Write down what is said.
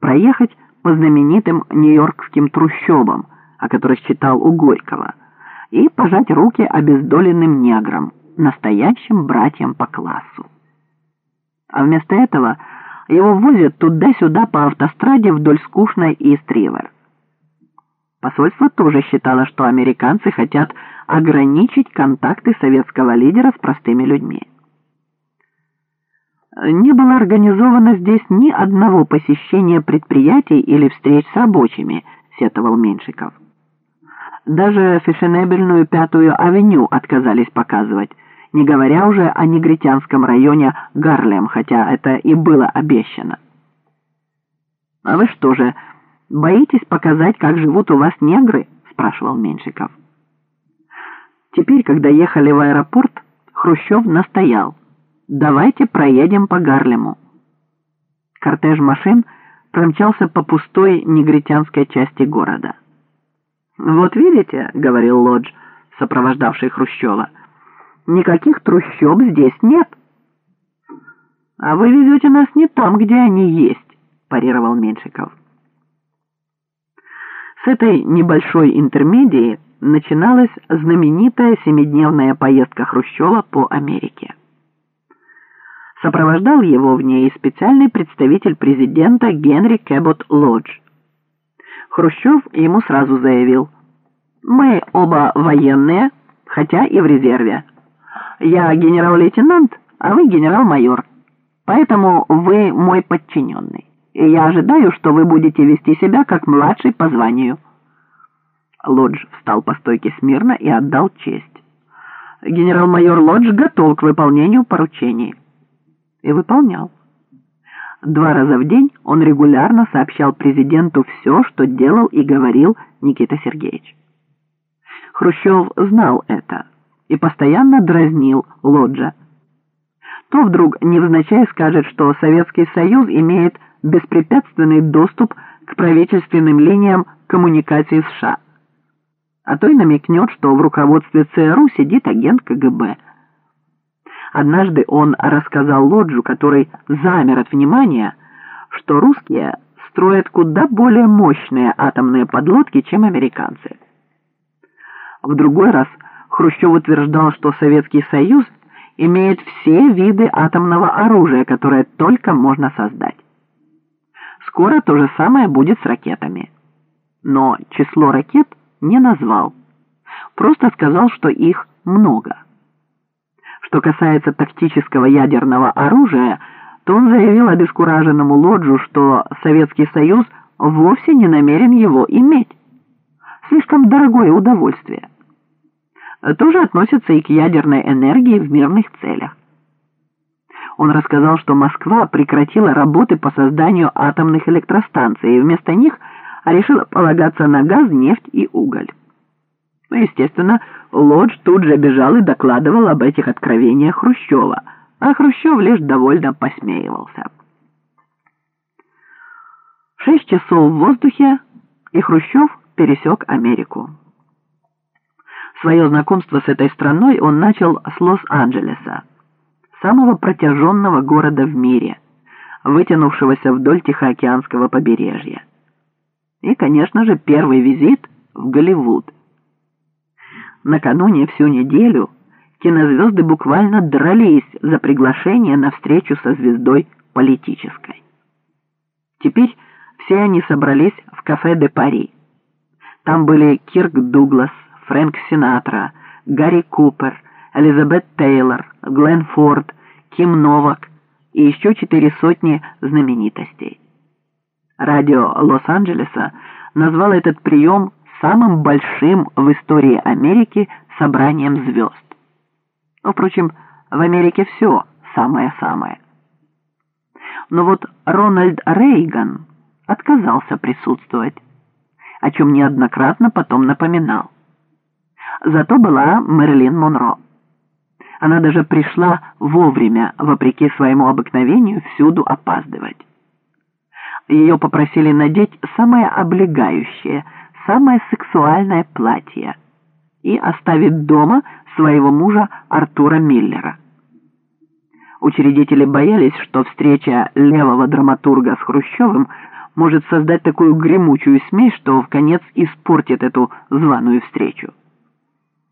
проехать по знаменитым нью-йоркским трущобам, о которых читал у Горького, и пожать руки обездоленным неграм, настоящим братьям по классу. А вместо этого его возят туда-сюда по автостраде вдоль скучной Ист-Ривер. Посольство тоже считало, что американцы хотят ограничить контакты советского лидера с простыми людьми. Не было организовано здесь ни одного посещения предприятий или встреч с рабочими, сетовал Меньшиков. Даже фешенебельную Пятую авеню отказались показывать, не говоря уже о негритянском районе Гарлем, хотя это и было обещано. «А вы что же, боитесь показать, как живут у вас негры?» – спрашивал Меньшиков. Теперь, когда ехали в аэропорт, Хрущев настоял. «Давайте проедем по Гарлему». Кортеж машин промчался по пустой негритянской части города. «Вот видите», — говорил Лодж, сопровождавший Хрущева, «никаких трущоб здесь нет». «А вы везете нас не там, где они есть», — парировал Меньшиков. С этой небольшой интермедии начиналась знаменитая семидневная поездка Хрущева по Америке. Сопровождал его в ней специальный представитель президента Генри Кэбот Лодж. Хрущев ему сразу заявил, «Мы оба военные, хотя и в резерве. Я генерал-лейтенант, а вы генерал-майор, поэтому вы мой подчиненный, и я ожидаю, что вы будете вести себя как младший по званию». Лодж встал по стойке смирно и отдал честь. Генерал-майор Лодж готов к выполнению поручений и выполнял. Два раза в день он регулярно сообщал президенту все, что делал и говорил Никита Сергеевич. Хрущев знал это и постоянно дразнил Лоджа. То вдруг невзначай скажет, что Советский Союз имеет беспрепятственный доступ к правительственным линиям коммуникации США, а то и намекнет, что в руководстве ЦРУ сидит агент КГБ – Однажды он рассказал Лоджу, который замер от внимания, что русские строят куда более мощные атомные подлодки, чем американцы. В другой раз Хрущев утверждал, что Советский Союз имеет все виды атомного оружия, которое только можно создать. Скоро то же самое будет с ракетами. Но число ракет не назвал. Просто сказал, что их много. Что касается тактического ядерного оружия, то он заявил обескураженному Лоджу, что Советский Союз вовсе не намерен его иметь. Слишком дорогое удовольствие. Тоже относится и к ядерной энергии в мирных целях. Он рассказал, что Москва прекратила работы по созданию атомных электростанций и вместо них решила полагаться на газ, нефть и уголь. Ну, естественно, Лодж тут же бежал и докладывал об этих откровениях Хрущева, а Хрущев лишь довольно посмеивался. Шесть часов в воздухе, и Хрущев пересек Америку. Свое знакомство с этой страной он начал с Лос-Анджелеса, самого протяженного города в мире, вытянувшегося вдоль Тихоокеанского побережья. И, конечно же, первый визит в Голливуд – Накануне всю неделю кинозвезды буквально дрались за приглашение на встречу со звездой политической. Теперь все они собрались в кафе «Де Пари». Там были Кирк Дуглас, Фрэнк Синатра, Гарри Купер, Элизабет Тейлор, Глен Форд, Ким Новак и еще четыре сотни знаменитостей. Радио Лос-Анджелеса назвал этот прием самым большим в истории Америки собранием звезд. Но, впрочем, в Америке все самое-самое. Но вот Рональд Рейган отказался присутствовать, о чем неоднократно потом напоминал. Зато была Мэрилин Монро. Она даже пришла вовремя, вопреки своему обыкновению, всюду опаздывать. Ее попросили надеть самое облегающее – самое сексуальное платье и оставит дома своего мужа Артура Миллера. Учредители боялись, что встреча левого драматурга с Хрущевым может создать такую гремучую смесь, что в конец испортит эту званую встречу.